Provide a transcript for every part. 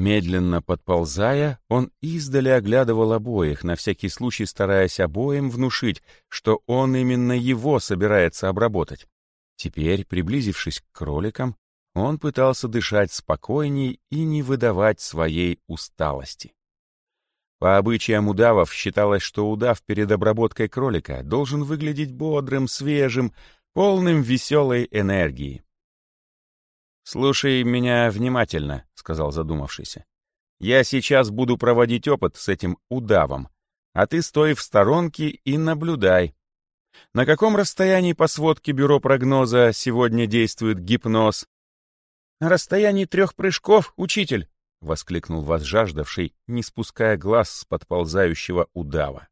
Медленно подползая, он издали оглядывал обоих, на всякий случай стараясь обоим внушить, что он именно его собирается обработать. Теперь, приблизившись к кроликам, он пытался дышать спокойней и не выдавать своей усталости. По обычаям удавов считалось, что удав перед обработкой кролика должен выглядеть бодрым, свежим, полным веселой энергии. «Слушай меня внимательно», — сказал задумавшийся. «Я сейчас буду проводить опыт с этим удавом, а ты стой в сторонке и наблюдай. На каком расстоянии по сводке бюро прогноза сегодня действует гипноз?» «На расстоянии трех прыжков, учитель», — воскликнул возжаждавший, не спуская глаз с подползающего удава.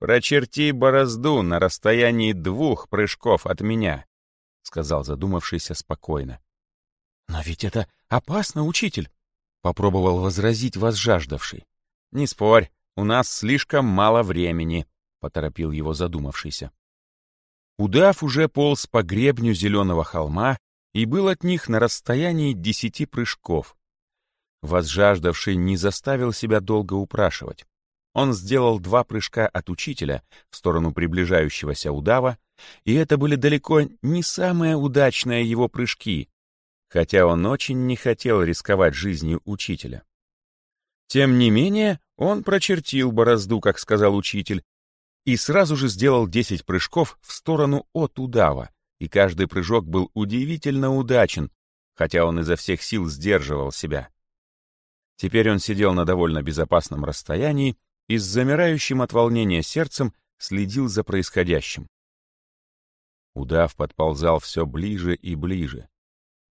«Прочерти борозду на расстоянии двух прыжков от меня», — сказал задумавшийся спокойно. «Но ведь это опасно, учитель!» — попробовал возразить возжаждавший. «Не спорь, у нас слишком мало времени», — поторопил его задумавшийся. Удав уже полз по гребню зеленого холма и был от них на расстоянии десяти прыжков. Возжаждавший не заставил себя долго упрашивать. Он сделал два прыжка от учителя в сторону приближающегося удава, и это были далеко не самые удачные его прыжки, хотя он очень не хотел рисковать жизнью учителя. Тем не менее, он прочертил борозду, как сказал учитель, и сразу же сделал 10 прыжков в сторону от удава, и каждый прыжок был удивительно удачен, хотя он изо всех сил сдерживал себя. Теперь он сидел на довольно безопасном расстоянии и с замирающим от волнения сердцем следил за происходящим. Удав подползал все ближе и ближе.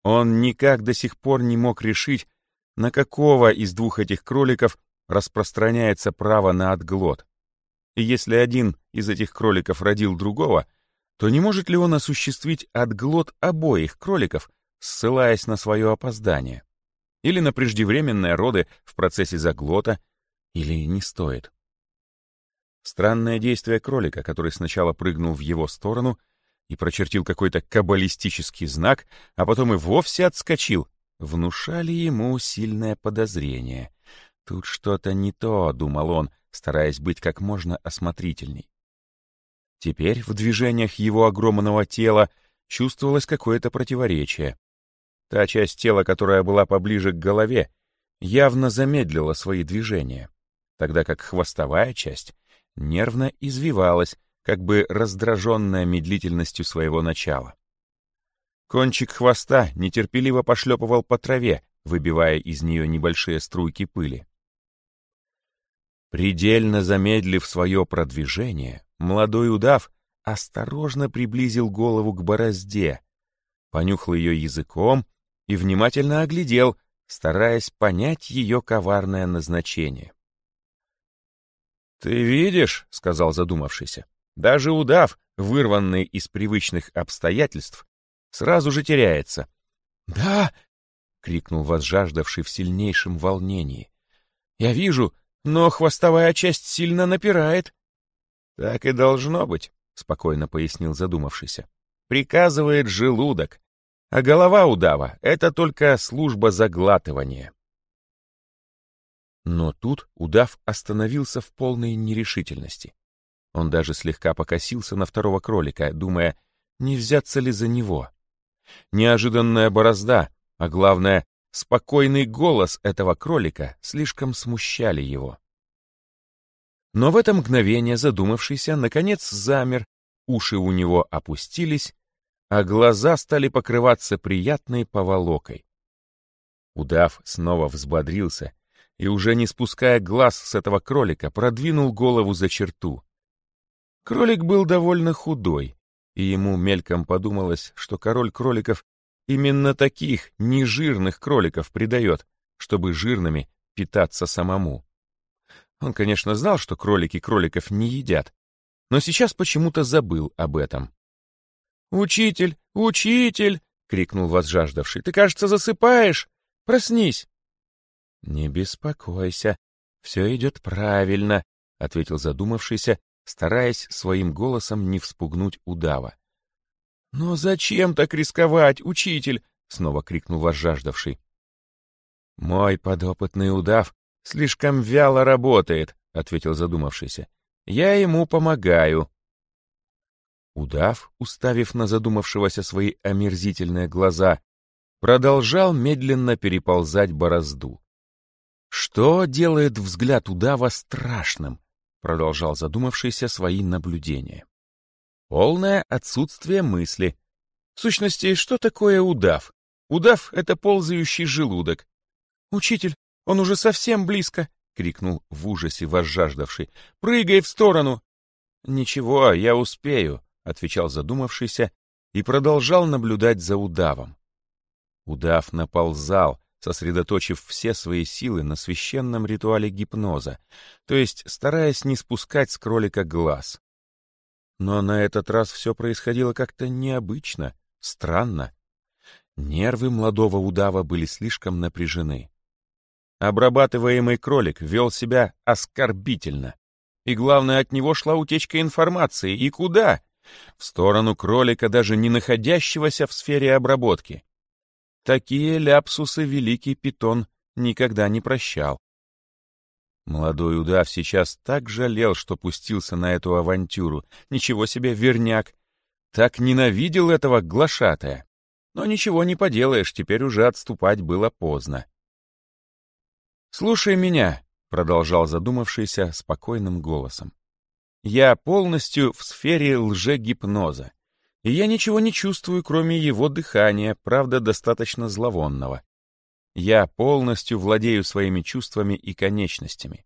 Он никак до сих пор не мог решить, на какого из двух этих кроликов распространяется право на отглот. И если один из этих кроликов родил другого, то не может ли он осуществить отглот обоих кроликов, ссылаясь на свое опоздание? Или на преждевременные роды в процессе заглота, или не стоит? Странное действие кролика, который сначала прыгнул в его сторону, и прочертил какой-то каббалистический знак, а потом и вовсе отскочил, внушали ему сильное подозрение. Тут что-то не то, думал он, стараясь быть как можно осмотрительней. Теперь в движениях его огромного тела чувствовалось какое-то противоречие. Та часть тела, которая была поближе к голове, явно замедлила свои движения, тогда как хвостовая часть нервно извивалась, как бы раздраженная медлительностью своего начала. Кончик хвоста нетерпеливо пошлепывал по траве, выбивая из нее небольшие струйки пыли. Предельно замедлив свое продвижение, молодой удав осторожно приблизил голову к борозде, понюхал ее языком и внимательно оглядел, стараясь понять ее коварное назначение. «Ты видишь», — сказал задумавшийся, даже удав, вырванный из привычных обстоятельств, сразу же теряется. «Да!» — крикнул возжаждавший в сильнейшем волнении. «Я вижу, но хвостовая часть сильно напирает». «Так и должно быть», — спокойно пояснил задумавшийся. «Приказывает желудок, а голова удава — это только служба заглатывания». Но тут удав остановился в полной нерешительности. Он даже слегка покосился на второго кролика, думая, не взяться ли за него. Неожиданная борозда, а главное, спокойный голос этого кролика слишком смущали его. Но в это мгновение задумавшийся, наконец замер, уши у него опустились, а глаза стали покрываться приятной поволокой. Удав снова взбодрился и, уже не спуская глаз с этого кролика, продвинул голову за черту. Кролик был довольно худой, и ему мельком подумалось, что король кроликов именно таких нежирных кроликов придает, чтобы жирными питаться самому. Он, конечно, знал, что кролики кроликов не едят, но сейчас почему-то забыл об этом. «Учитель! Учитель!» — крикнул возжаждавший. «Ты, кажется, засыпаешь! Проснись!» «Не беспокойся, все идет правильно», — ответил задумавшийся стараясь своим голосом не вспугнуть удава. «Но зачем так рисковать, учитель?» — снова крикнул возжаждавший. «Мой подопытный удав слишком вяло работает», — ответил задумавшийся. «Я ему помогаю». Удав, уставив на задумавшегося свои омерзительные глаза, продолжал медленно переползать борозду. «Что делает взгляд удава страшным?» — продолжал задумавшийся свои наблюдения. «Полное отсутствие мысли. В сущности, что такое удав? Удав — это ползающий желудок. «Учитель, он уже совсем близко!» — крикнул в ужасе возжаждавший. «Прыгай в сторону!» «Ничего, я успею», — отвечал задумавшийся и продолжал наблюдать за удавом. Удав наползал, сосредоточив все свои силы на священном ритуале гипноза, то есть стараясь не спускать с кролика глаз. Но на этот раз все происходило как-то необычно, странно. Нервы молодого удава были слишком напряжены. Обрабатываемый кролик вел себя оскорбительно. И главное, от него шла утечка информации. И куда? В сторону кролика, даже не находящегося в сфере обработки. Такие ляпсусы великий питон никогда не прощал. Молодой удав сейчас так жалел, что пустился на эту авантюру. Ничего себе, верняк! Так ненавидел этого глашатая. Но ничего не поделаешь, теперь уже отступать было поздно. «Слушай меня», — продолжал задумавшийся спокойным голосом. «Я полностью в сфере лжегипноза, и я ничего не чувствую, кроме его дыхания, правда, достаточно зловонного. Я полностью владею своими чувствами и конечностями.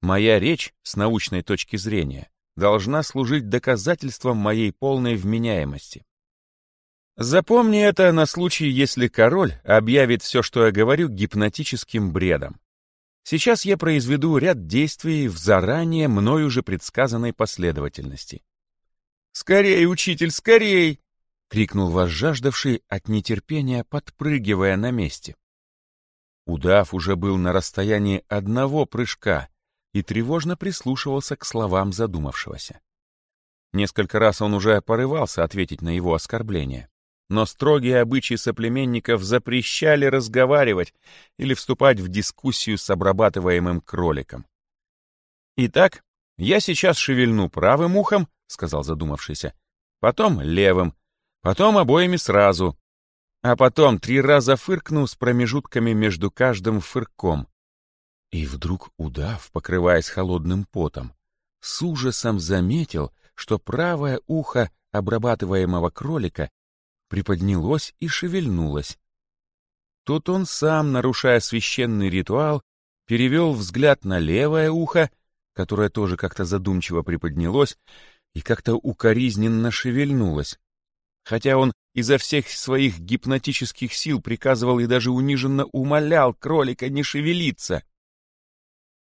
Моя речь, с научной точки зрения, должна служить доказательством моей полной вменяемости. Запомни это на случай, если король объявит все, что я говорю, гипнотическим бредом. Сейчас я произведу ряд действий в заранее мною уже предсказанной последовательности. «Скорей, учитель, скорей!» — крикнул возжаждавший от нетерпения, подпрыгивая на месте. Удав уже был на расстоянии одного прыжка и тревожно прислушивался к словам задумавшегося. Несколько раз он уже порывался ответить на его оскорбление но строгие обычаи соплеменников запрещали разговаривать или вступать в дискуссию с обрабатываемым кроликом. «Итак, я сейчас шевельну правым ухом», — сказал задумавшийся, «потом левым, потом обоими сразу, а потом три раза фыркну с промежутками между каждым фырком». И вдруг удав, покрываясь холодным потом, с ужасом заметил, что правое ухо обрабатываемого кролика приподнялось и шевельнулось. Тут он сам, нарушая священный ритуал, перевел взгляд на левое ухо, которое тоже как-то задумчиво приподнялось и как-то укоризненно шевельнулось. Хотя он изо всех своих гипнотических сил приказывал и даже униженно умолял кролика не шевелиться.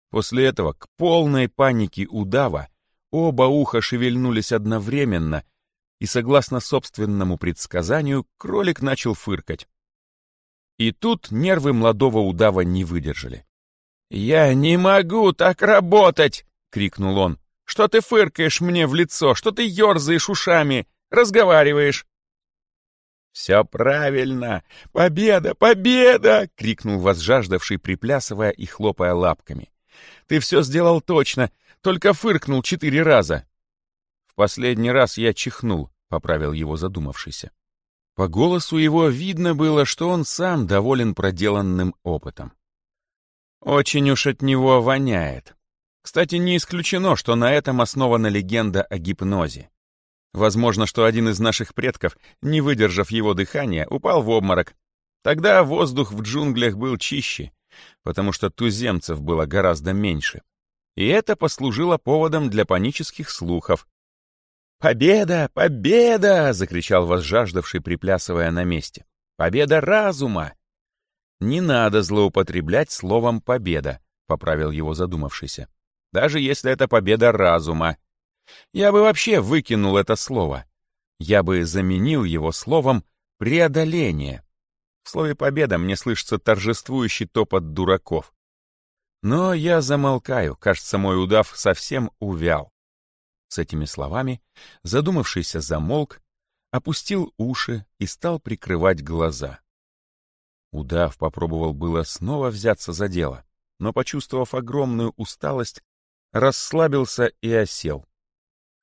После этого, к полной панике удава, оба уха шевельнулись одновременно — и, согласно собственному предсказанию, кролик начал фыркать. И тут нервы молодого удава не выдержали. «Я не могу так работать!» — крикнул он. «Что ты фыркаешь мне в лицо? Что ты ерзаешь ушами? Разговариваешь?» «Все правильно! Победа! Победа!» — крикнул возжаждавший, приплясывая и хлопая лапками. «Ты все сделал точно, только фыркнул четыре раза последний раз я чихнул», — поправил его задумавшийся. По голосу его видно было, что он сам доволен проделанным опытом. Очень уж от него воняет. Кстати, не исключено, что на этом основана легенда о гипнозе. Возможно, что один из наших предков, не выдержав его дыхания, упал в обморок. Тогда воздух в джунглях был чище, потому что туземцев было гораздо меньше. И это послужило поводом для панических слухов, «Победа! Победа!» — закричал возжаждавший, приплясывая на месте. «Победа разума!» «Не надо злоупотреблять словом «победа», — поправил его задумавшийся. «Даже если это победа разума. Я бы вообще выкинул это слово. Я бы заменил его словом «преодоление». В слове «победа» мне слышится торжествующий топот дураков. Но я замолкаю, кажется, мой удав совсем увял. С этими словами задумавшийся замолк, опустил уши и стал прикрывать глаза. Удав попробовал было снова взяться за дело, но, почувствовав огромную усталость, расслабился и осел.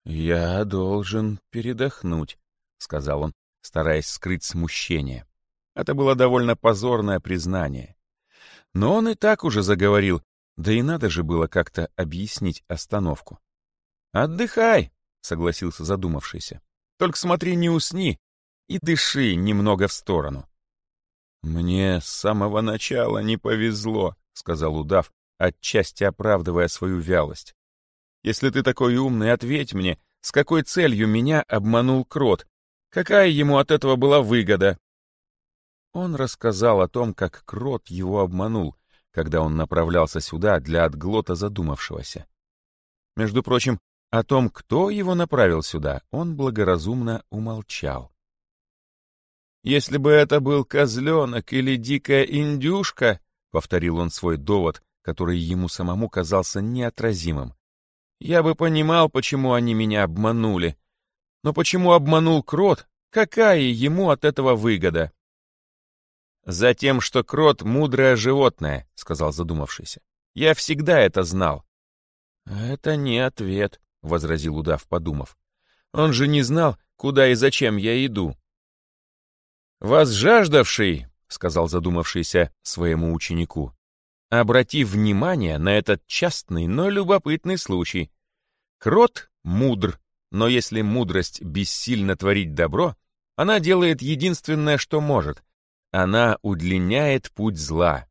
«Я должен передохнуть», — сказал он, стараясь скрыть смущение. Это было довольно позорное признание. Но он и так уже заговорил, да и надо же было как-то объяснить остановку. «Отдыхай», — согласился задумавшийся. «Только смотри, не усни и дыши немного в сторону». «Мне с самого начала не повезло», — сказал удав, отчасти оправдывая свою вялость. «Если ты такой умный, ответь мне, с какой целью меня обманул крот? Какая ему от этого была выгода?» Он рассказал о том, как крот его обманул, когда он направлялся сюда для отглота задумавшегося. Между прочим, о том, кто его направил сюда, он благоразумно умолчал. «Если бы это был козленок или дикая индюшка», — повторил он свой довод, который ему самому казался неотразимым, «я бы понимал, почему они меня обманули. Но почему обманул крот? Какая ему от этого выгода?» «Затем, что крот — мудрое животное», — сказал задумавшийся. «Я всегда это знал». «Это не ответ», — возразил удав, подумав. «Он же не знал, куда и зачем я иду». «Возжаждавший», — сказал задумавшийся своему ученику, «обрати внимание на этот частный, но любопытный случай. Крот мудр, но если мудрость бессильно творить добро, она делает единственное, что может, она удлиняет путь зла.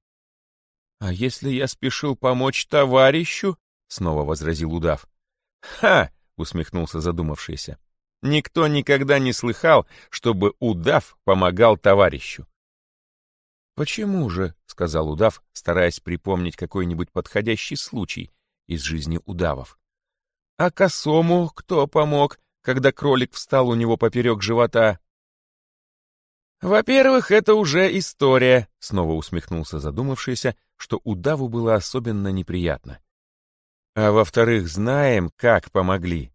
«А если я спешил помочь товарищу?» — снова возразил удав. «Ха!» — усмехнулся задумавшийся. «Никто никогда не слыхал, чтобы удав помогал товарищу». «Почему же?» — сказал удав, стараясь припомнить какой-нибудь подходящий случай из жизни удавов. «А косому кто помог, когда кролик встал у него поперек живота?» «Во-первых, это уже история», — снова усмехнулся задумавшийся, что удаву было особенно неприятно. «А во-вторых, знаем, как помогли».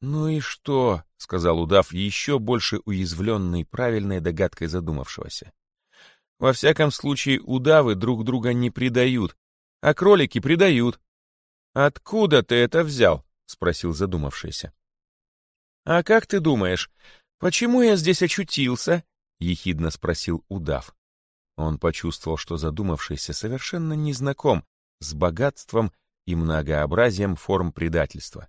«Ну и что?» — сказал удав, еще больше уязвленный правильной догадкой задумавшегося. «Во всяком случае, удавы друг друга не предают, а кролики предают». «Откуда ты это взял?» — спросил задумавшийся. «А как ты думаешь, почему я здесь очутился?» — ехидно спросил удав. Он почувствовал, что задумавшийся совершенно не знаком с богатством и многообразием форм предательства.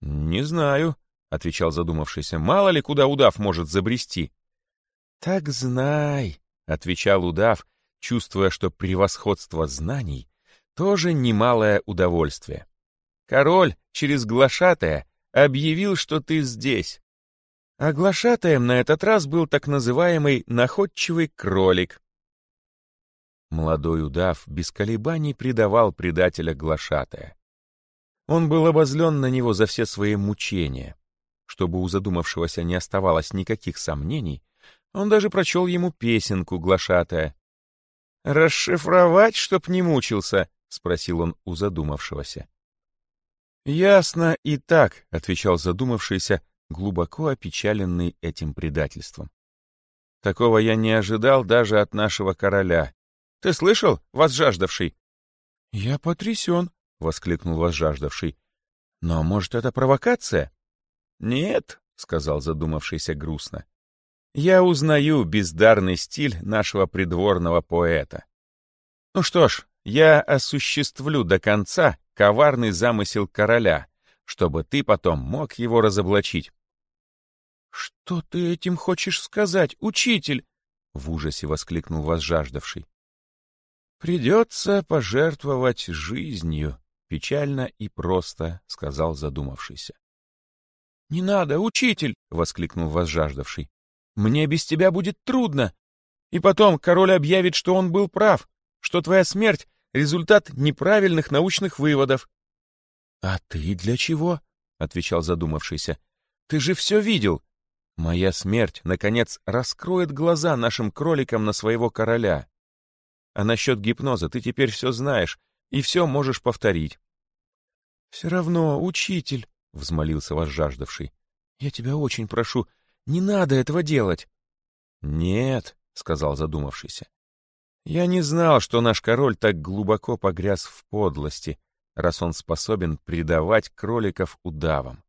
«Не знаю», — отвечал задумавшийся, — «мало ли куда удав может забрести». «Так знай», — отвечал удав, чувствуя, что превосходство знаний тоже немалое удовольствие. «Король через глашатая объявил, что ты здесь. Оглашатаем на этот раз был так называемый находчивый кролик. Молодой удав без колебаний предавал предателя глашатая. Он был обозлен на него за все свои мучения. Чтобы у задумавшегося не оставалось никаких сомнений, он даже прочел ему песенку глашатая. «Расшифровать, чтоб не мучился?» — спросил он у задумавшегося. «Ясно и так», — отвечал задумавшийся, глубоко опечаленный этим предательством. Такого я не ожидал даже от нашего короля. Ты слышал, возжаждавший? — Я потрясен, — воскликнул возжаждавший. — Но, может, это провокация? — Нет, — сказал задумавшийся грустно. — Я узнаю бездарный стиль нашего придворного поэта. Ну что ж, я осуществлю до конца коварный замысел короля, чтобы ты потом мог его разоблачить. «Что ты этим хочешь сказать, учитель?» — в ужасе воскликнул возжаждавший. «Придется пожертвовать жизнью», — печально и просто сказал задумавшийся. «Не надо, учитель!» — воскликнул возжаждавший. «Мне без тебя будет трудно. И потом король объявит, что он был прав, что твоя смерть — результат неправильных научных выводов». «А ты для чего?» — отвечал задумавшийся. «Ты же все видел. Моя смерть, наконец, раскроет глаза нашим кроликам на своего короля. А насчет гипноза ты теперь все знаешь и все можешь повторить. — Все равно, учитель, — взмолился возжаждавший, — я тебя очень прошу, не надо этого делать. — Нет, — сказал задумавшийся. «Я не знал, что наш король так глубоко погряз в подлости, раз он способен предавать кроликов удавам.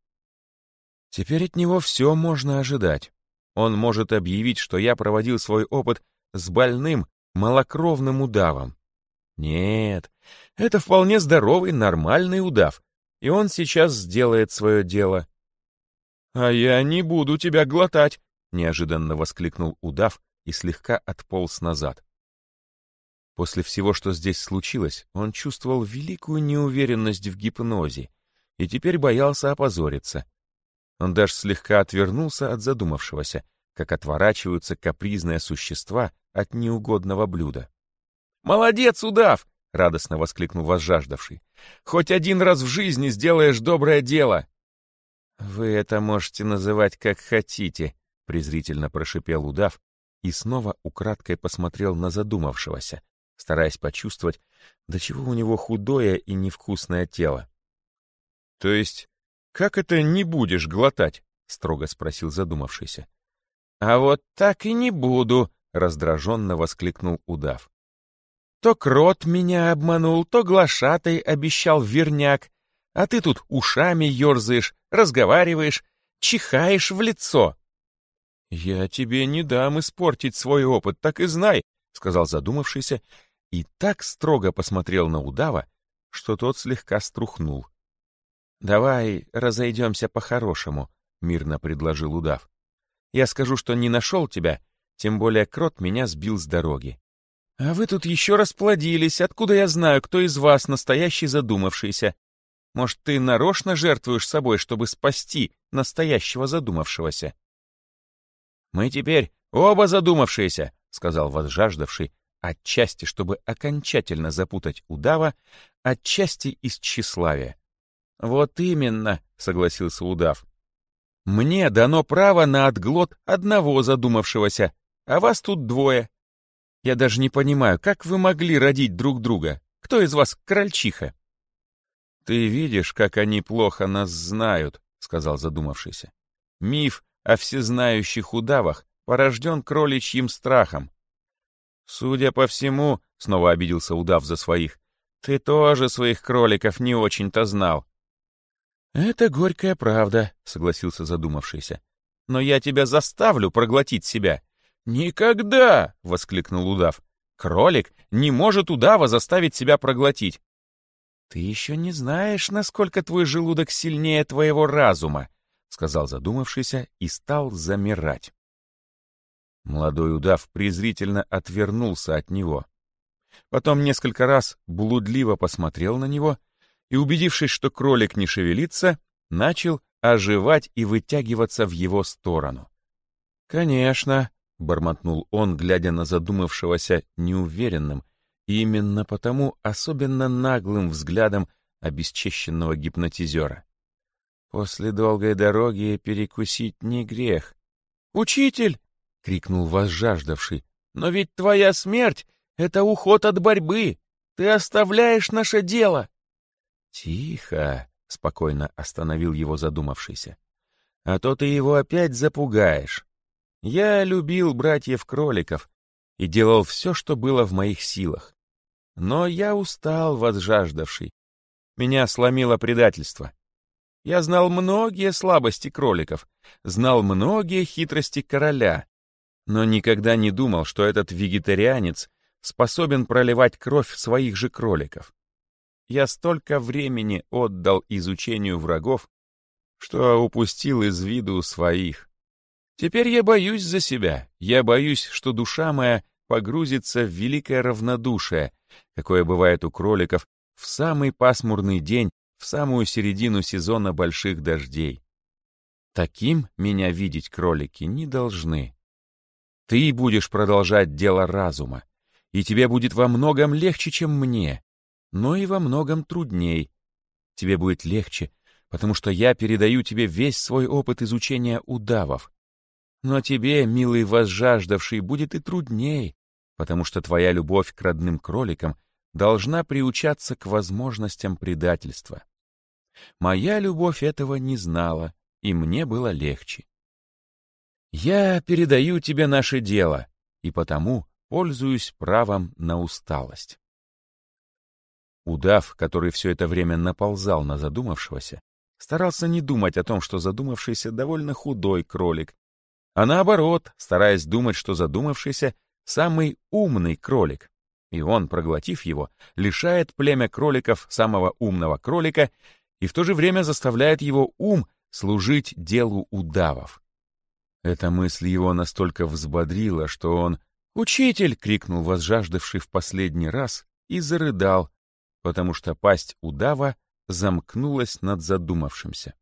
Теперь от него все можно ожидать. Он может объявить, что я проводил свой опыт с больным, малокровным удавом. Нет, это вполне здоровый, нормальный удав, и он сейчас сделает свое дело. «А я не буду тебя глотать!» — неожиданно воскликнул удав и слегка отполз назад. После всего, что здесь случилось, он чувствовал великую неуверенность в гипнозе и теперь боялся опозориться. Он даже слегка отвернулся от задумавшегося, как отворачиваются капризные существа от неугодного блюда. «Молодец, удав!» — радостно воскликнул возжаждавший. «Хоть один раз в жизни сделаешь доброе дело!» «Вы это можете называть как хотите», — презрительно прошипел удав и снова украдкой посмотрел на задумавшегося, стараясь почувствовать, до чего у него худое и невкусное тело. «То есть, как это не будешь глотать?» — строго спросил задумавшийся. «А вот так и не буду», — раздраженно воскликнул удав. «То крот меня обманул, то глашатай обещал верняк, а ты тут ушами ерзаешь, разговариваешь, чихаешь в лицо. «Я тебе не дам испортить свой опыт, так и знай», — сказал задумавшийся, и так строго посмотрел на удава, что тот слегка струхнул. «Давай разойдемся по-хорошему», — мирно предложил удав. «Я скажу, что не нашел тебя, тем более крот меня сбил с дороги. А вы тут еще расплодились, откуда я знаю, кто из вас настоящий задумавшийся? Может, ты нарочно жертвуешь собой, чтобы спасти настоящего задумавшегося?» «Мы теперь оба задумавшиеся», — сказал возжаждавший, отчасти, чтобы окончательно запутать удава, отчасти из тщеславия. «Вот именно», — согласился удав. «Мне дано право на отглот одного задумавшегося, а вас тут двое. Я даже не понимаю, как вы могли родить друг друга? Кто из вас крольчиха?» «Ты видишь, как они плохо нас знают», — сказал задумавшийся. «Миф о всезнающих удавах порожден кроличьим страхом. Судя по всему, — снова обиделся удав за своих, — ты тоже своих кроликов не очень-то знал». «Это горькая правда», — согласился задумавшийся. «Но я тебя заставлю проглотить себя». «Никогда!» — воскликнул удав. «Кролик не может удава заставить себя проглотить. «Ты еще не знаешь, насколько твой желудок сильнее твоего разума», сказал задумавшийся и стал замирать. Молодой удав презрительно отвернулся от него. Потом несколько раз блудливо посмотрел на него и, убедившись, что кролик не шевелится, начал оживать и вытягиваться в его сторону. «Конечно», — бормотнул он, глядя на задумавшегося неуверенным, именно потому особенно наглым взглядом обесчещенного гипнотизера. После долгой дороги перекусить не грех. «Учитель!» — крикнул возжаждавший. «Но ведь твоя смерть — это уход от борьбы! Ты оставляешь наше дело!» «Тихо!» — спокойно остановил его задумавшийся. «А то ты его опять запугаешь. Я любил братьев-кроликов и делал все, что было в моих силах. Но я устал, возжаждавший. Меня сломило предательство. Я знал многие слабости кроликов, знал многие хитрости короля, но никогда не думал, что этот вегетарианец способен проливать кровь своих же кроликов. Я столько времени отдал изучению врагов, что упустил из виду своих. Теперь я боюсь за себя, я боюсь, что душа моя погрузится в великое равнодушие, какое бывает у кроликов в самый пасмурный день, в самую середину сезона больших дождей. Таким меня видеть кролики не должны. Ты будешь продолжать дело разума, и тебе будет во многом легче, чем мне, но и во многом трудней. Тебе будет легче, потому что я передаю тебе весь свой опыт изучения удавов. Но тебе, милый возжаждавший, будет и трудней, потому что твоя любовь к родным кроликам должна приучаться к возможностям предательства. Моя любовь этого не знала, и мне было легче. Я передаю тебе наше дело, и потому пользуюсь правом на усталость. Удав, который все это время наползал на задумавшегося, старался не думать о том, что задумавшийся довольно худой кролик, а наоборот, стараясь думать, что задумавшийся — самый умный кролик. И он, проглотив его, лишает племя кроликов самого умного кролика и в то же время заставляет его ум служить делу удавов. Эта мысль его настолько взбодрила, что он «Учитель!» — крикнул возжаждавший в последний раз и зарыдал, потому что пасть удава замкнулась над задумавшимся.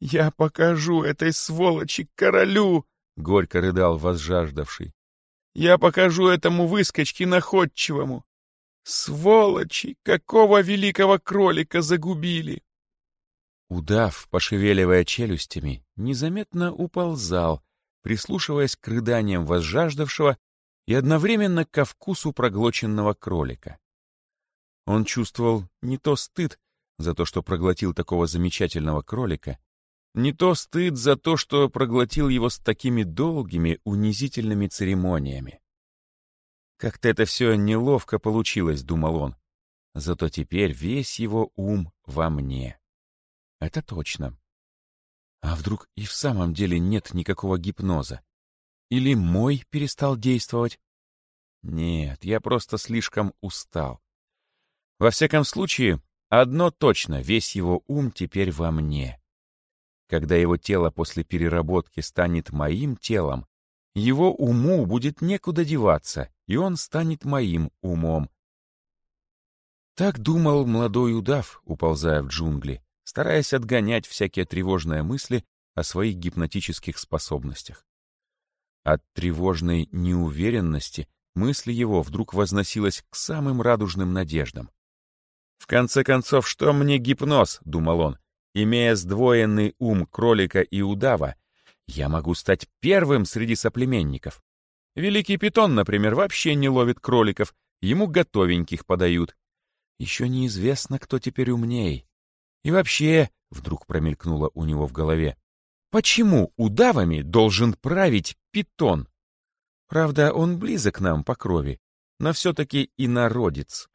«Я покажу этой сволочи королю!» — горько рыдал возжаждавший. «Я покажу этому выскочке находчивому! Сволочи! Какого великого кролика загубили!» Удав, пошевеливая челюстями, незаметно уползал, прислушиваясь к рыданиям возжаждавшего и одновременно ко вкусу проглоченного кролика. Он чувствовал не то стыд за то, что проглотил такого замечательного кролика, не то стыд за то, что проглотил его с такими долгими, унизительными церемониями. Как-то это все неловко получилось, думал он. Зато теперь весь его ум во мне. Это точно. А вдруг и в самом деле нет никакого гипноза? Или мой перестал действовать? Нет, я просто слишком устал. Во всяком случае, одно точно, весь его ум теперь во мне. Когда его тело после переработки станет моим телом, его уму будет некуда деваться, и он станет моим умом. Так думал молодой удав, уползая в джунгли, стараясь отгонять всякие тревожные мысли о своих гипнотических способностях. От тревожной неуверенности мысль его вдруг возносилась к самым радужным надеждам. «В конце концов, что мне гипноз?» — думал он. «Имея сдвоенный ум кролика и удава, я могу стать первым среди соплеменников. Великий питон, например, вообще не ловит кроликов, ему готовеньких подают. Еще неизвестно, кто теперь умней. И вообще, вдруг промелькнуло у него в голове, почему удавами должен править питон? Правда, он близок нам по крови, но все-таки и народец.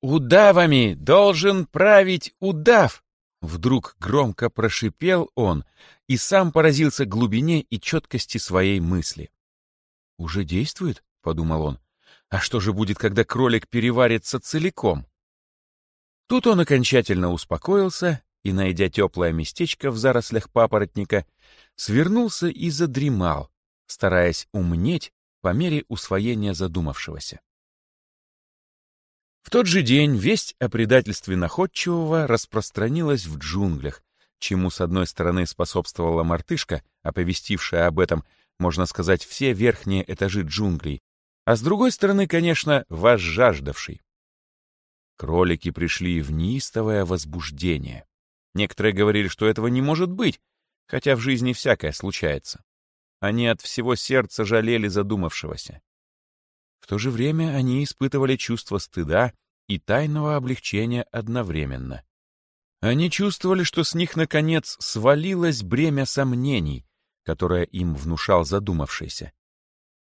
«Удавами должен править удав!» Вдруг громко прошипел он и сам поразился глубине и четкости своей мысли. «Уже действует?» — подумал он. «А что же будет, когда кролик переварится целиком?» Тут он окончательно успокоился и, найдя теплое местечко в зарослях папоротника, свернулся и задремал, стараясь умнеть по мере усвоения задумавшегося. В тот же день весть о предательстве находчивого распространилась в джунглях, чему, с одной стороны, способствовала мартышка, оповестившая об этом, можно сказать, все верхние этажи джунглей, а с другой стороны, конечно, возжаждавший. Кролики пришли в неистовое возбуждение. Некоторые говорили, что этого не может быть, хотя в жизни всякое случается. Они от всего сердца жалели задумавшегося. То же время они испытывали чувство стыда и тайного облегчения одновременно. Они чувствовали, что с них, наконец, свалилось бремя сомнений, которое им внушал задумавшийся.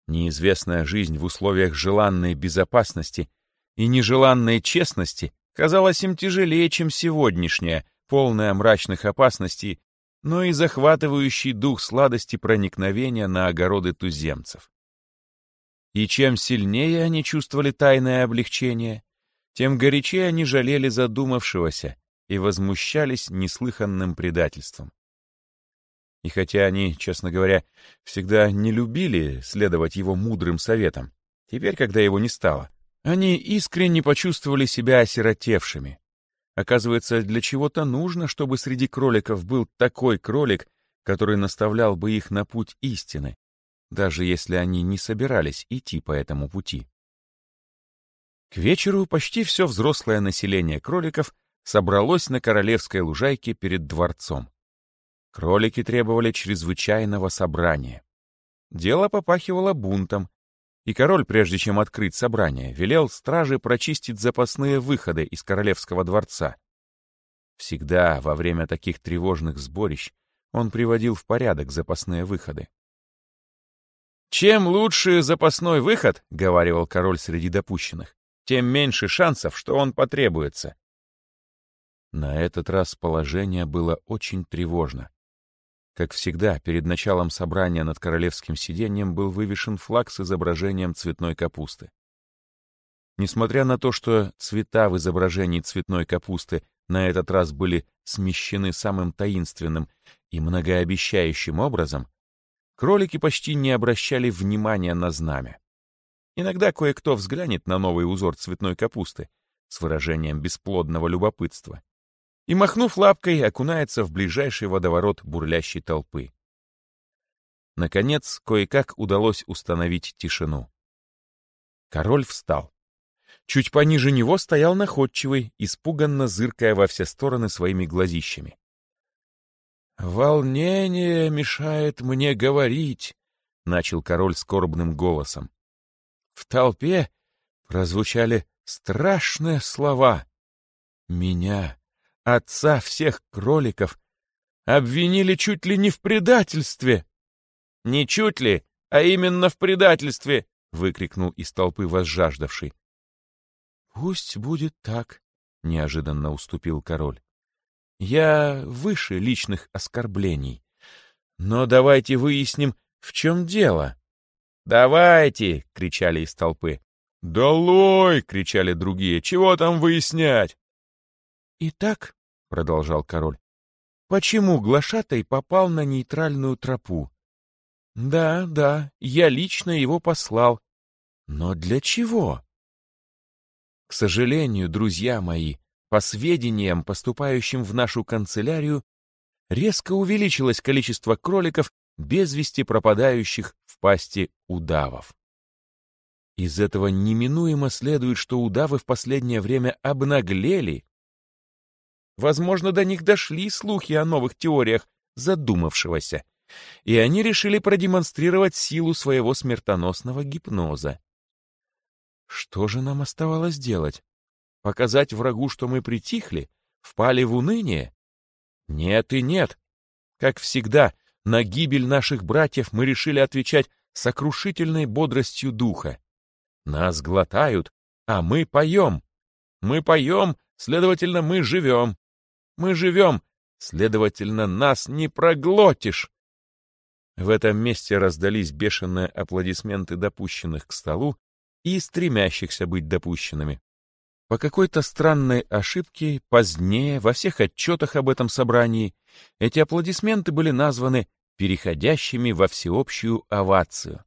Неизвестная жизнь в условиях желанной безопасности и нежеланной честности казалась им тяжелее, чем сегодняшняя, полная мрачных опасностей, но и захватывающий дух сладости проникновения на огороды туземцев. И чем сильнее они чувствовали тайное облегчение, тем горячее они жалели задумавшегося и возмущались неслыханным предательством. И хотя они, честно говоря, всегда не любили следовать его мудрым советам, теперь, когда его не стало, они искренне почувствовали себя осиротевшими. Оказывается, для чего-то нужно, чтобы среди кроликов был такой кролик, который наставлял бы их на путь истины, даже если они не собирались идти по этому пути. К вечеру почти все взрослое население кроликов собралось на королевской лужайке перед дворцом. Кролики требовали чрезвычайного собрания. Дело попахивало бунтом, и король, прежде чем открыть собрание, велел страже прочистить запасные выходы из королевского дворца. Всегда во время таких тревожных сборищ он приводил в порядок запасные выходы. «Чем лучше запасной выход, — говаривал король среди допущенных, — тем меньше шансов, что он потребуется». На этот раз положение было очень тревожно. Как всегда, перед началом собрания над королевским сиденьем был вывешен флаг с изображением цветной капусты. Несмотря на то, что цвета в изображении цветной капусты на этот раз были смещены самым таинственным и многообещающим образом, кролики почти не обращали внимания на знамя. Иногда кое-кто взглянет на новый узор цветной капусты с выражением бесплодного любопытства и, махнув лапкой, окунается в ближайший водоворот бурлящей толпы. Наконец, кое-как удалось установить тишину. Король встал. Чуть пониже него стоял находчивый, испуганно зыркая во все стороны своими глазищами. «Волнение мешает мне говорить», — начал король скорбным голосом. В толпе прозвучали страшные слова. Меня, отца всех кроликов, обвинили чуть ли не в предательстве. «Не чуть ли, а именно в предательстве!» — выкрикнул из толпы возжаждавший. «Пусть будет так», — неожиданно уступил король. «Я выше личных оскорблений. Но давайте выясним, в чем дело». «Давайте!» — кричали из толпы. «Долой!» — кричали другие. «Чего там выяснять?» «Итак», — продолжал король, — «почему глашатай попал на нейтральную тропу? Да, да, я лично его послал. Но для чего?» К сожалению, друзья мои, по сведениям, поступающим в нашу канцелярию, резко увеличилось количество кроликов, без вести пропадающих в пасти удавов. Из этого неминуемо следует, что удавы в последнее время обнаглели Возможно, до них дошли слухи о новых теориях задумавшегося, и они решили продемонстрировать силу своего смертоносного гипноза. Что же нам оставалось делать? Показать врагу, что мы притихли, впали в уныние? Нет и нет. Как всегда, на гибель наших братьев мы решили отвечать сокрушительной бодростью духа. Нас глотают, а мы поем. Мы поем, следовательно, мы живем. Мы живем, следовательно, нас не проглотишь. В этом месте раздались бешеные аплодисменты допущенных к столу и стремящихся быть допущенными. По какой-то странной ошибке позднее во всех отчетах об этом собрании эти аплодисменты были названы переходящими во всеобщую овацию.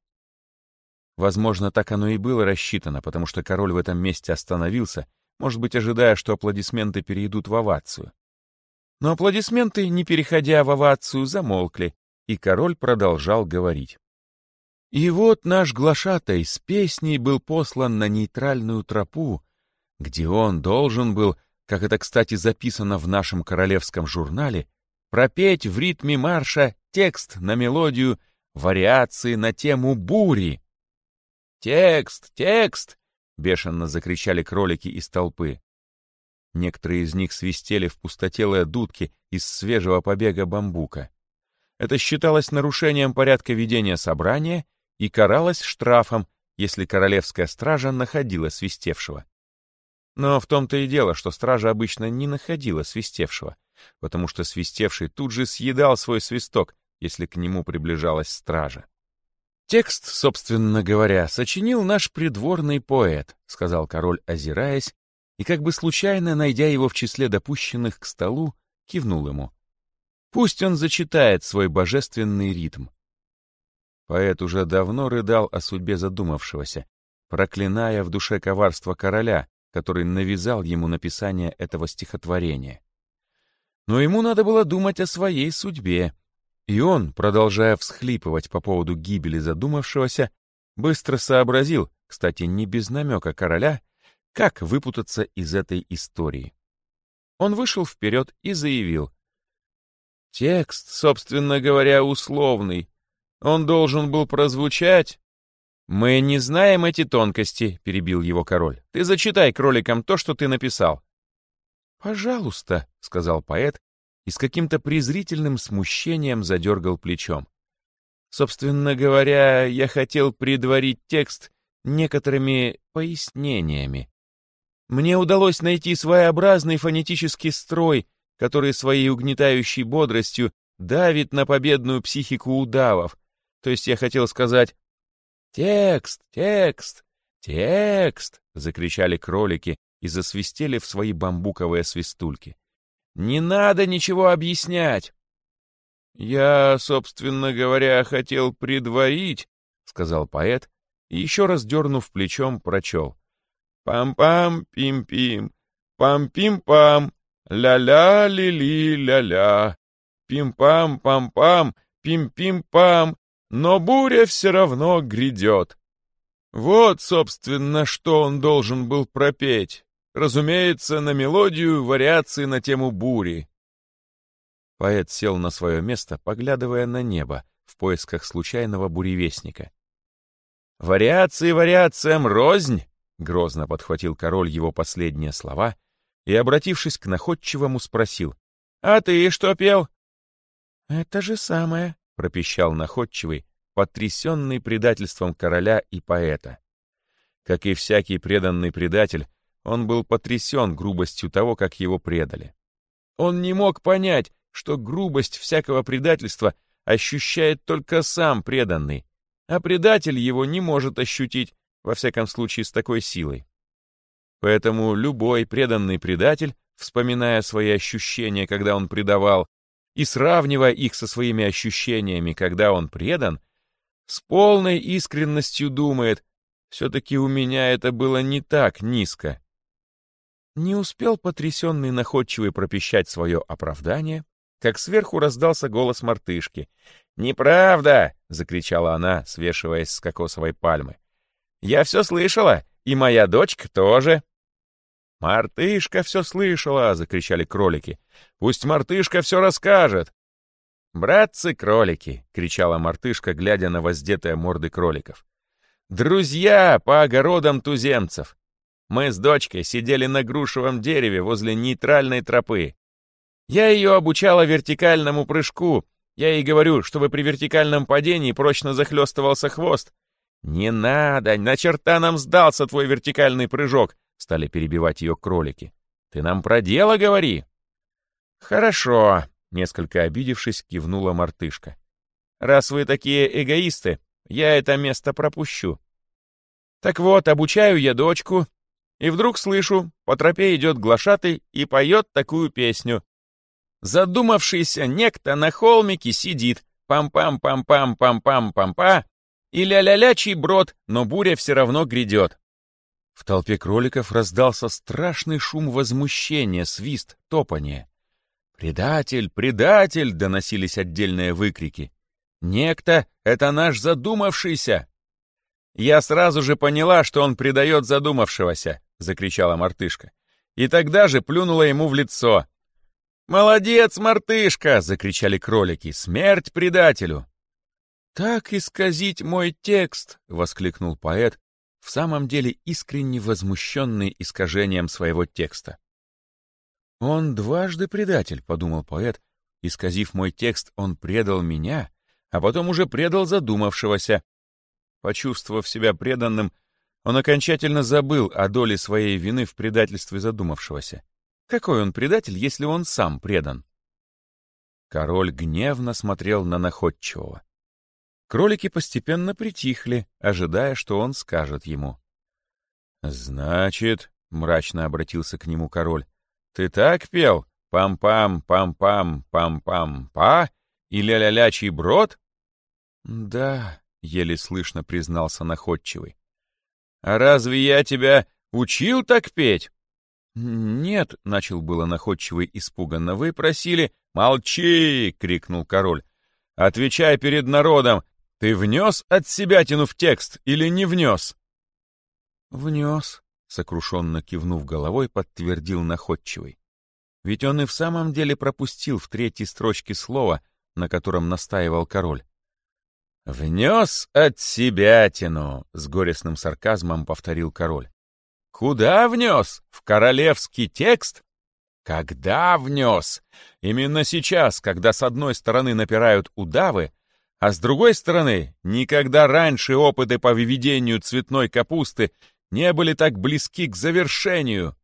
Возможно, так оно и было рассчитано, потому что король в этом месте остановился, может быть, ожидая, что аплодисменты перейдут в овацию. Но аплодисменты, не переходя в овацию, замолкли, и король продолжал говорить. И вот наш глашатай с песней был послан на нейтральную тропу, где он должен был, как это, кстати, записано в нашем королевском журнале, пропеть в ритме марша текст на мелодию вариации на тему бури. «Текст! Текст!» — бешено закричали кролики из толпы. Некоторые из них свистели в пустотелые дудки из свежего побега бамбука. Это считалось нарушением порядка ведения собрания и каралось штрафом, если королевская стража находила свистевшего. Но в том-то и дело, что стража обычно не находила свистевшего, потому что свистевший тут же съедал свой свисток, если к нему приближалась стража. «Текст, собственно говоря, сочинил наш придворный поэт», — сказал король, озираясь и, как бы случайно найдя его в числе допущенных к столу, кивнул ему. Пусть он зачитает свой божественный ритм. Поэт уже давно рыдал о судьбе задумавшегося, проклиная в душе коварство короля, который навязал ему написание этого стихотворения. Но ему надо было думать о своей судьбе, и он, продолжая всхлипывать по поводу гибели задумавшегося, быстро сообразил, кстати, не без намека короля, как выпутаться из этой истории. Он вышел вперед и заявил. Текст, собственно говоря, условный. Он должен был прозвучать... «Мы не знаем эти тонкости», — перебил его король. «Ты зачитай кроликам то, что ты написал». «Пожалуйста», — сказал поэт и с каким-то презрительным смущением задергал плечом. Собственно говоря, я хотел предварить текст некоторыми пояснениями. Мне удалось найти своеобразный фонетический строй, который своей угнетающей бодростью давит на победную психику удавов. То есть я хотел сказать «Текст, текст, текст!» — закричали кролики и засвистели в свои бамбуковые свистульки. «Не надо ничего объяснять!» «Я, собственно говоря, хотел предварить», — сказал поэт, и еще раз дернув плечом, прочел. «Пам-пам, пим-пим, пам-пим-пам, ля-ля-ли-ли-ля-ля, пим-пам-пам-пам, пим-пим-пам, но буря все равно грядет». Вот, собственно, что он должен был пропеть. Разумеется, на мелодию вариации на тему бури. Поэт сел на свое место, поглядывая на небо в поисках случайного буревестника. «Вариации вариациям рознь!» — грозно подхватил король его последние слова и, обратившись к находчивому, спросил. «А ты что пел?» «Это же самое», — пропищал находчивый, потрясенный предательством короля и поэта. Как и всякий преданный предатель, он был потрясен грубостью того, как его предали. Он не мог понять, что грубость всякого предательства ощущает только сам преданный, а предатель его не может ощутить, во всяком случае, с такой силой. Поэтому любой преданный предатель, вспоминая свои ощущения, когда он предавал, и сравнивая их со своими ощущениями, когда он предан, с полной искренностью думает, все-таки у меня это было не так низко. Не успел потрясенный находчивый пропищать свое оправдание, как сверху раздался голос мартышки. «Неправда!» — закричала она, свешиваясь с кокосовой пальмы. «Я все слышала, и моя дочка тоже!» «Мартышка все слышала!» — закричали кролики. «Пусть мартышка все расскажет!» «Братцы-кролики!» — кричала мартышка, глядя на воздетые морды кроликов. «Друзья по огородам туземцев! Мы с дочкой сидели на грушевом дереве возле нейтральной тропы. Я ее обучала вертикальному прыжку. Я ей говорю, чтобы при вертикальном падении прочно захлестывался хвост. «Не надо, на черта нам сдался твой вертикальный прыжок!» Стали перебивать ее кролики. «Ты нам про дело говори!» «Хорошо», — несколько обидевшись, кивнула мартышка. «Раз вы такие эгоисты, я это место пропущу. Так вот, обучаю я дочку, и вдруг слышу, по тропе идет глашатый и поет такую песню. Задумавшийся некто на холмике сидит, пам-пам-пам-пам-пам-пам-пам-па, и ля-ля-лячий брод, но буря все равно грядет. В толпе кроликов раздался страшный шум возмущения, свист, топания. «Предатель! Предатель!» — доносились отдельные выкрики. «Некто — это наш задумавшийся!» «Я сразу же поняла, что он предает задумавшегося!» — закричала мартышка. И тогда же плюнула ему в лицо. «Молодец, мартышка!» — закричали кролики. «Смерть предателю!» «Так исказить мой текст!» — воскликнул поэт, в самом деле искренне возмущенный искажением своего текста. «Он дважды предатель», — подумал поэт. «Исказив мой текст, он предал меня, а потом уже предал задумавшегося». Почувствовав себя преданным, он окончательно забыл о доле своей вины в предательстве задумавшегося. Какой он предатель, если он сам предан? Король гневно смотрел на находчивого. Кролики постепенно притихли, ожидая, что он скажет ему. «Значит», — мрачно обратился к нему король, — «ты так пел? Пам-пам, пам-пам, пам-пам-па? И ля-ля-лячий брод?» «Да», — еле слышно признался находчивый. «А разве я тебя учил так петь?» «Нет», — начал было находчивый испуганно, — «вы просили...» «Молчи!» — крикнул король. «Отвечай перед народом, ты внес от себя тянув текст или не внес?» «Внес», — сокрушенно кивнув головой, подтвердил находчивый. Ведь он и в самом деле пропустил в третьей строчке слова, на котором настаивал король. «Внес от себя тяну», — с горестным сарказмом повторил король. Куда внес? В королевский текст? Когда внес? Именно сейчас, когда с одной стороны напирают удавы, А с другой стороны, никогда раньше опыты по выведению цветной капусты не были так близки к завершению.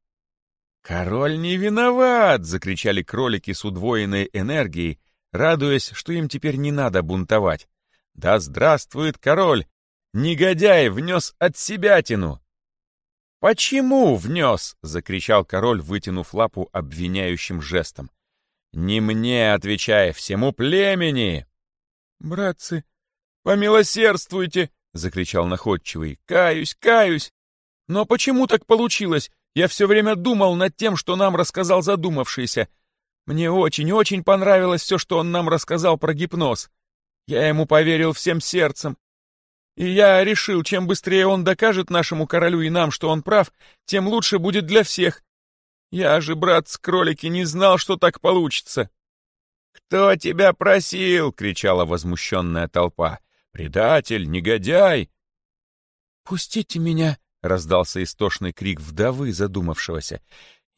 «Король не виноват!» — закричали кролики с удвоенной энергией, радуясь, что им теперь не надо бунтовать. «Да здравствует король! Негодяй внес от себя тяну!» «Почему внес?» — закричал король, вытянув лапу обвиняющим жестом. «Не мне, отвечай, всему племени!» «Братцы, помилосердствуйте!» — закричал находчивый. «Каюсь, каюсь! Но почему так получилось? Я все время думал над тем, что нам рассказал задумавшийся. Мне очень-очень понравилось все, что он нам рассказал про гипноз. Я ему поверил всем сердцем. И я решил, чем быстрее он докажет нашему королю и нам, что он прав, тем лучше будет для всех. Я же, брат с кролики, не знал, что так получится. «Кто тебя просил?» — кричала возмущенная толпа. «Предатель, негодяй!» «Пустите меня!» Раздался истошный крик вдовы, задумавшегося.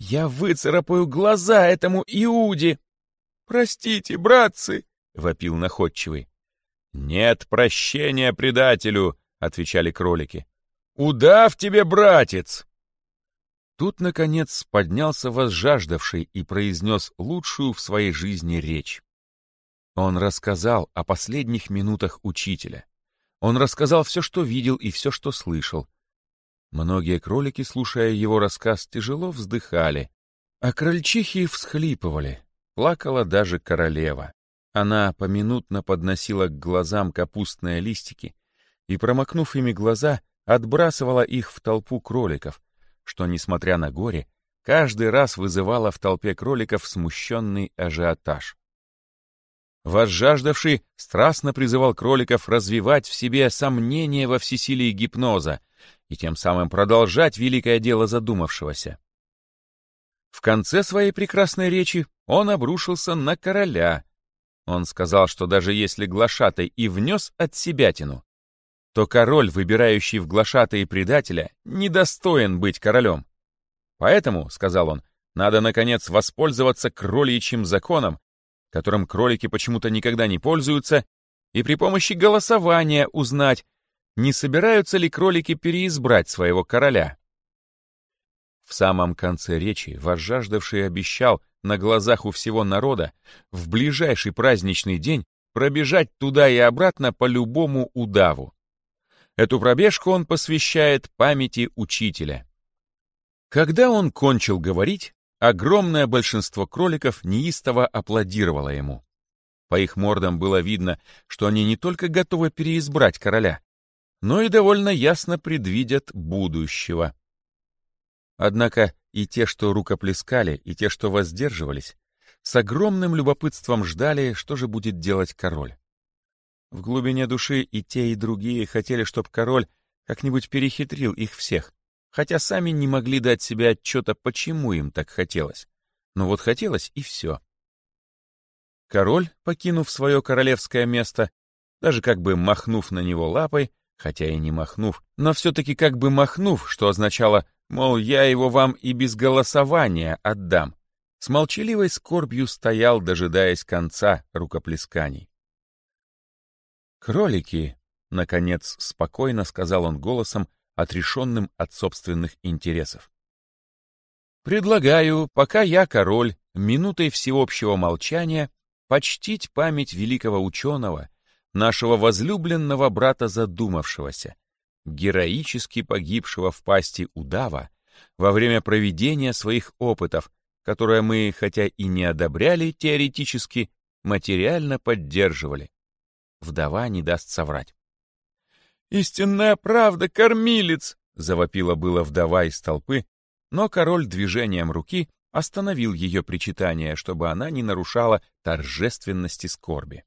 «Я выцарапаю глаза этому Иуде!» «Простите, братцы!» — вопил находчивый. «Нет прощения предателю!» — отвечали кролики. «Удав тебе, братец!» Тут, наконец, поднялся возжаждавший и произнес лучшую в своей жизни речь. Он рассказал о последних минутах учителя. Он рассказал все, что видел и все, что слышал. Многие кролики, слушая его рассказ, тяжело вздыхали, а крольчихи всхлипывали. Плакала даже королева. Она поминутно подносила к глазам капустные листики и, промокнув ими глаза, отбрасывала их в толпу кроликов, что, несмотря на горе, каждый раз вызывало в толпе кроликов смущенный ажиотаж. Возжаждавший страстно призывал кроликов развивать в себе сомнения во всесилии гипноза и тем самым продолжать великое дело задумавшегося. В конце своей прекрасной речи он обрушился на короля. Он сказал, что даже если глашатай и внес от себятину, то король, выбирающий в глашатые предателя, недостоин быть королем. Поэтому, — сказал он, — надо, наконец, воспользоваться кроличьим законом, которым кролики почему-то никогда не пользуются, и при помощи голосования узнать, не собираются ли кролики переизбрать своего короля. В самом конце речи возжаждавший обещал на глазах у всего народа в ближайший праздничный день пробежать туда и обратно по любому удаву. Эту пробежку он посвящает памяти учителя. Когда он кончил говорить, огромное большинство кроликов неистово аплодировало ему. По их мордам было видно, что они не только готовы переизбрать короля, но и довольно ясно предвидят будущего. Однако и те, что рукоплескали, и те, что воздерживались, с огромным любопытством ждали, что же будет делать король. В глубине души и те, и другие хотели, чтобы король как-нибудь перехитрил их всех, хотя сами не могли дать себе отчета, почему им так хотелось. Но вот хотелось, и все. Король, покинув свое королевское место, даже как бы махнув на него лапой, хотя и не махнув, но все-таки как бы махнув, что означало, мол, я его вам и без голосования отдам, с молчаливой скорбью стоял, дожидаясь конца рукоплесканий. «Кролики!» — наконец спокойно сказал он голосом, отрешенным от собственных интересов. «Предлагаю, пока я король, минутой всеобщего молчания, почтить память великого ученого нашего возлюбленного брата задумавшегося, героически погибшего в пасти удава во время проведения своих опытов, которые мы, хотя и не одобряли теоретически, материально поддерживали. Вдова не даст соврать. «Истинная правда, кормилец!» — завопила была вдова из толпы, но король движением руки остановил ее причитание, чтобы она не нарушала торжественности скорби.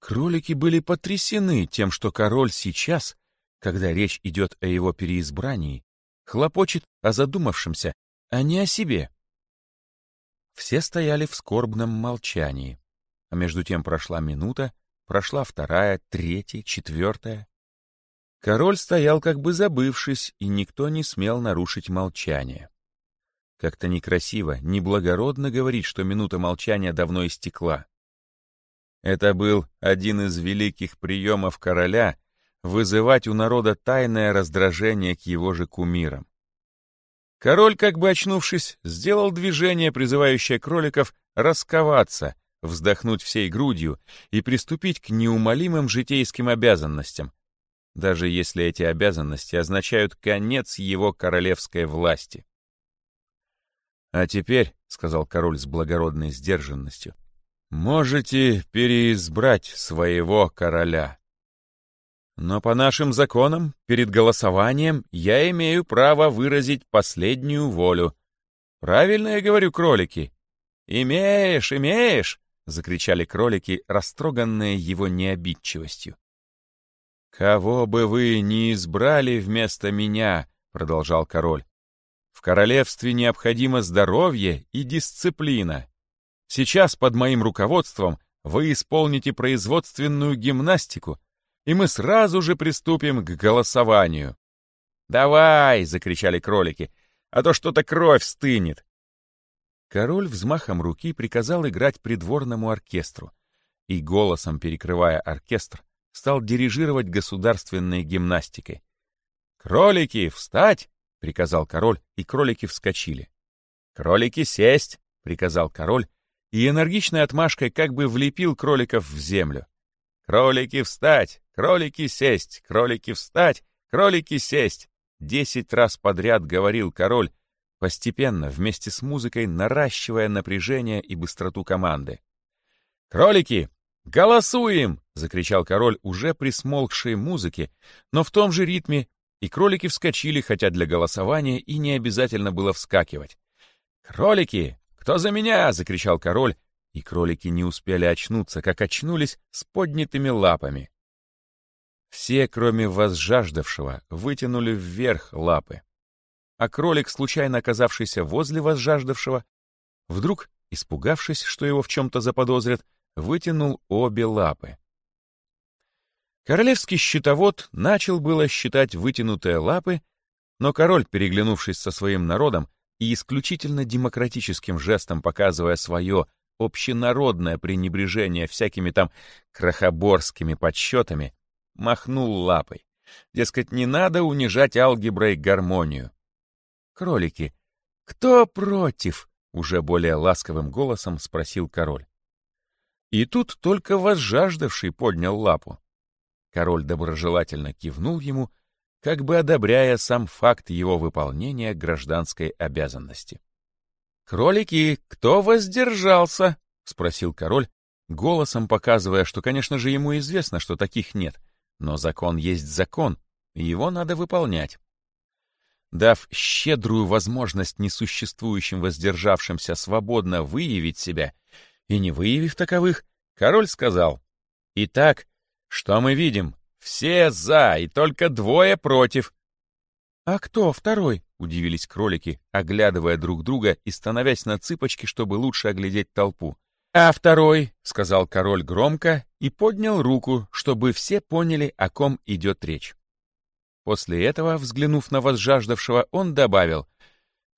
Кролики были потрясены тем, что король сейчас, когда речь идет о его переизбрании, хлопочет о задумавшемся, а не о себе. Все стояли в скорбном молчании, а между тем прошла минута, прошла вторая, третья, четвертая. Король стоял как бы забывшись, и никто не смел нарушить молчание. Как-то некрасиво, неблагородно говорить, что минута молчания давно истекла. Это был один из великих приемов короля вызывать у народа тайное раздражение к его же кумирам. Король, как бы очнувшись, сделал движение, призывающее кроликов расковаться, вздохнуть всей грудью и приступить к неумолимым житейским обязанностям, даже если эти обязанности означают конец его королевской власти. «А теперь», — сказал король с благородной сдержанностью, — «можете переизбрать своего короля». Но по нашим законам, перед голосованием, я имею право выразить последнюю волю. Правильно я говорю, кролики? «Имеешь, имеешь!» — закричали кролики, растроганные его необидчивостью. «Кого бы вы ни избрали вместо меня», — продолжал король, — «в королевстве необходимо здоровье и дисциплина. Сейчас под моим руководством вы исполните производственную гимнастику, и мы сразу же приступим к голосованию». «Давай!» — закричали кролики, — «а то что-то кровь стынет». Король взмахом руки приказал играть придворному оркестру, и голосом перекрывая оркестр, стал дирижировать государственной гимнастикой. «Кролики, встать!» — приказал король, и кролики вскочили. «Кролики, сесть!» — приказал король, и энергичной отмашкой как бы влепил кроликов в землю. «Кролики, встать! Кролики, сесть! Кролики, встать! Кролики, сесть!» Десять раз подряд говорил король, постепенно, вместе с музыкой, наращивая напряжение и быстроту команды. «Кролики, «Голосуем!» — закричал король уже при смолкшей музыке, но в том же ритме, и кролики вскочили, хотя для голосования и не обязательно было вскакивать. «Кролики! Кто за меня?» — закричал король, и кролики не успели очнуться, как очнулись с поднятыми лапами. Все, кроме возжаждавшего, вытянули вверх лапы. А кролик, случайно оказавшийся возле возжаждавшего, вдруг, испугавшись, что его в чем-то заподозрят, вытянул обе лапы. Королевский щитовод начал было считать вытянутые лапы, но король, переглянувшись со своим народом и исключительно демократическим жестом показывая свое общенародное пренебрежение всякими там крохоборскими подсчетами, махнул лапой. Дескать, не надо унижать алгеброй гармонию. «Кролики, кто против?» — уже более ласковым голосом спросил король. И тут только возжаждавший поднял лапу. Король доброжелательно кивнул ему, как бы одобряя сам факт его выполнения гражданской обязанности. «Кролики, кто воздержался?» — спросил король, голосом показывая, что, конечно же, ему известно, что таких нет, но закон есть закон, и его надо выполнять. Дав щедрую возможность несуществующим воздержавшимся свободно выявить себя, и не выявив таковых, король сказал, «Итак, что мы видим? Все за, и только двое против». «А кто второй?» — удивились кролики, оглядывая друг друга и становясь на цыпочки, чтобы лучше оглядеть толпу. «А второй», — сказал король громко и поднял руку, чтобы все поняли, о ком идет речь. После этого, взглянув на возжаждавшего, он добавил,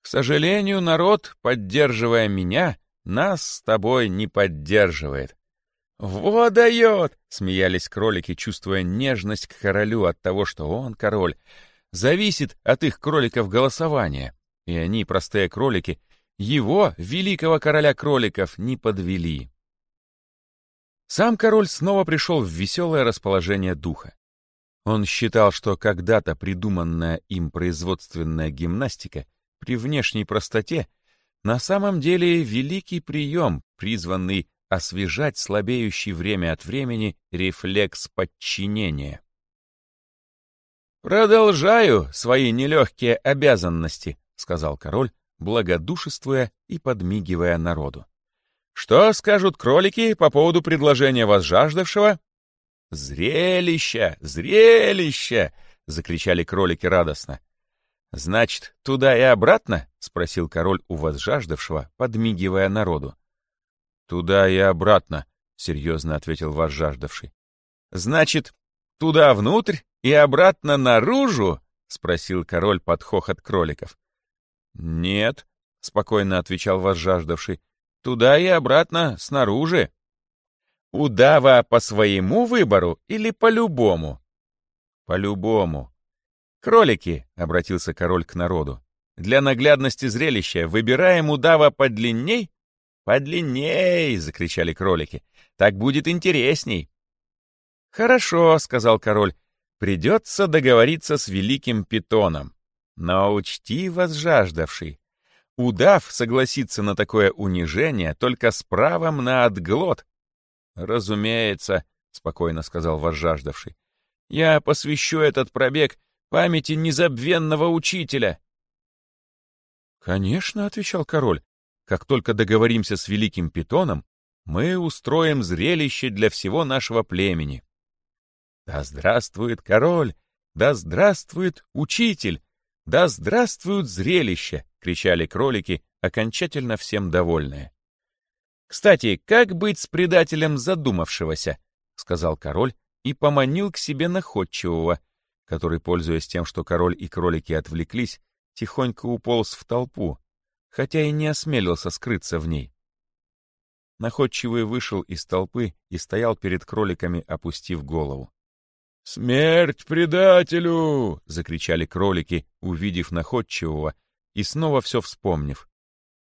«К сожалению, народ, поддерживая меня, нас с тобой не поддерживает. «Во дает!» — смеялись кролики, чувствуя нежность к королю от того, что он король. Зависит от их кроликов голосования. И они, простые кролики, его, великого короля кроликов, не подвели. Сам король снова пришел в веселое расположение духа. Он считал, что когда-то придуманная им производственная гимнастика при внешней простоте на самом деле великий прием, призванный освежать слабеющий время от времени рефлекс подчинения. «Продолжаю свои нелегкие обязанности», — сказал король, благодушествуя и подмигивая народу. «Что скажут кролики по поводу предложения возжаждавшего?» «Зрелище! Зрелище!» — закричали кролики радостно. «Значит, туда и обратно?» — спросил король у возжаждавшего, подмигивая народу. «Туда и обратно», — серьезно ответил возжаждавший. «Значит, туда внутрь и обратно наружу?» — спросил король под хохот кроликов. «Нет», — спокойно отвечал возжаждавший, — «туда и обратно снаружи». Удава по своему выбору или по-любому? По-любому. Кролики, — обратился король к народу, — для наглядности зрелища выбираем удава подлинней? Подлинней, — закричали кролики, — так будет интересней. Хорошо, — сказал король, — придется договориться с великим питоном. Но учти, возжаждавший, удав согласится на такое унижение только с правом на отглот, «Разумеется», — спокойно сказал возжаждавший. «Я посвящу этот пробег памяти незабвенного учителя». «Конечно», — отвечал король, — «как только договоримся с великим питоном, мы устроим зрелище для всего нашего племени». «Да здравствует король! Да здравствует учитель! Да здравствует зрелище!» — кричали кролики, окончательно всем довольные. «Кстати, как быть с предателем задумавшегося?» — сказал король и поманил к себе находчивого, который, пользуясь тем, что король и кролики отвлеклись, тихонько уполз в толпу, хотя и не осмелился скрыться в ней. Находчивый вышел из толпы и стоял перед кроликами, опустив голову. «Смерть предателю!» — закричали кролики, увидев находчивого и снова все вспомнив.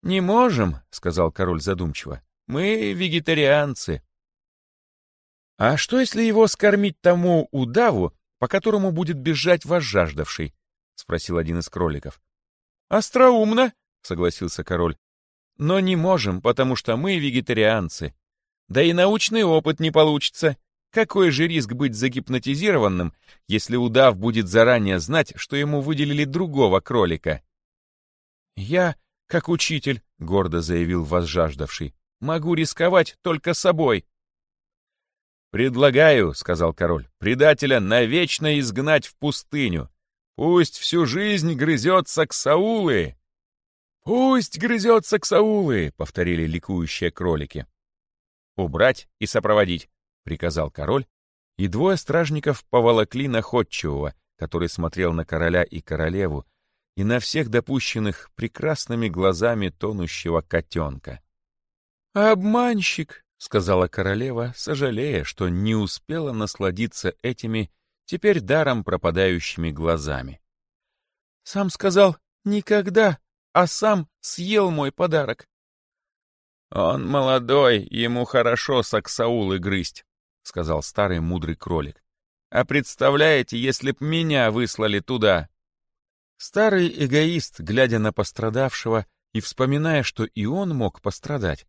«Не можем», — сказал король задумчиво. «Мы вегетарианцы». «А что, если его скормить тому удаву, по которому будет бежать возжаждавший?» — спросил один из кроликов. «Остроумно», — согласился король. «Но не можем, потому что мы вегетарианцы. Да и научный опыт не получится. Какой же риск быть загипнотизированным, если удав будет заранее знать, что ему выделили другого кролика?» «Я «Как учитель», — гордо заявил возжаждавший, — «могу рисковать только собой». «Предлагаю», — сказал король, — «предателя навечно изгнать в пустыню. Пусть всю жизнь грызется к Саулы». «Пусть грызется к Саулы», — повторили ликующие кролики. «Убрать и сопроводить», — приказал король, и двое стражников поволокли находчивого, который смотрел на короля и королеву, и на всех допущенных прекрасными глазами тонущего котенка. «Обманщик!» — сказала королева, сожалея, что не успела насладиться этими теперь даром пропадающими глазами. «Сам сказал «никогда», а сам съел мой подарок». «Он молодой, ему хорошо саксаулы грызть», — сказал старый мудрый кролик. «А представляете, если б меня выслали туда?» Старый эгоист, глядя на пострадавшего и вспоминая, что и он мог пострадать,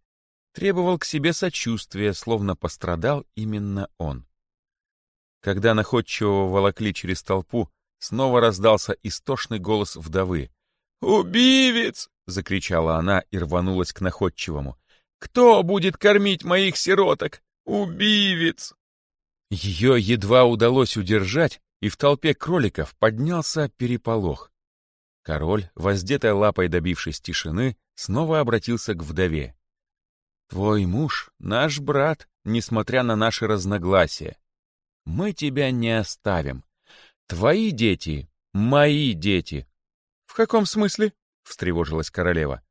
требовал к себе сочувствия, словно пострадал именно он. Когда находчивого волокли через толпу, снова раздался истошный голос вдовы. «Убивец!» — закричала она и рванулась к находчивому. «Кто будет кормить моих сироток? Убивец!» Ее едва удалось удержать, и в толпе кроликов поднялся переполох. Король, воздетой лапой добившись тишины, снова обратился к вдове. «Твой муж — наш брат, несмотря на наши разногласия. Мы тебя не оставим. Твои дети — мои дети». «В каком смысле?» — встревожилась королева.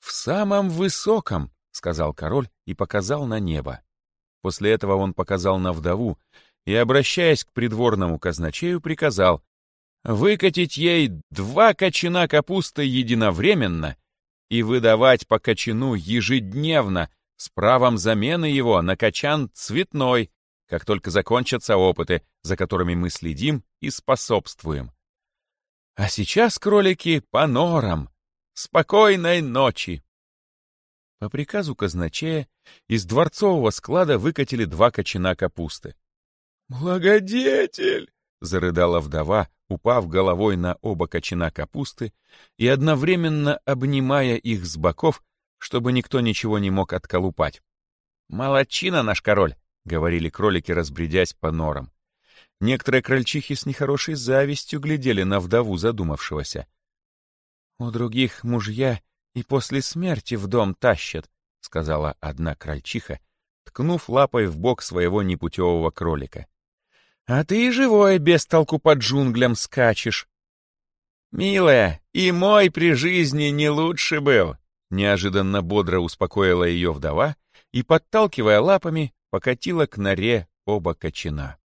«В самом высоком», — сказал король и показал на небо. После этого он показал на вдову и, обращаясь к придворному казначею, приказал выкатить ей два кочана капусты единовременно и выдавать по кочану ежедневно с правом замены его на кочан цветной, как только закончатся опыты, за которыми мы следим и способствуем. А сейчас, кролики, по норам. Спокойной ночи! По приказу казначея из дворцового склада выкатили два кочана капусты. «Благодетель!» — зарыдала вдова, упав головой на оба кочана капусты и одновременно обнимая их с боков, чтобы никто ничего не мог отколупать. «Молодчина наш король!» — говорили кролики, разбредясь по норам. Некоторые крольчихи с нехорошей завистью глядели на вдову задумавшегося. «У других мужья и после смерти в дом тащат», — сказала одна крольчиха, ткнув лапой в бок своего непутевого кролика. А ты живой без толку по джунглям скачешь. Милая, и мой при жизни не лучше был. Неожиданно бодро успокоила ее вдова и, подталкивая лапами, покатила к норе оба кочана.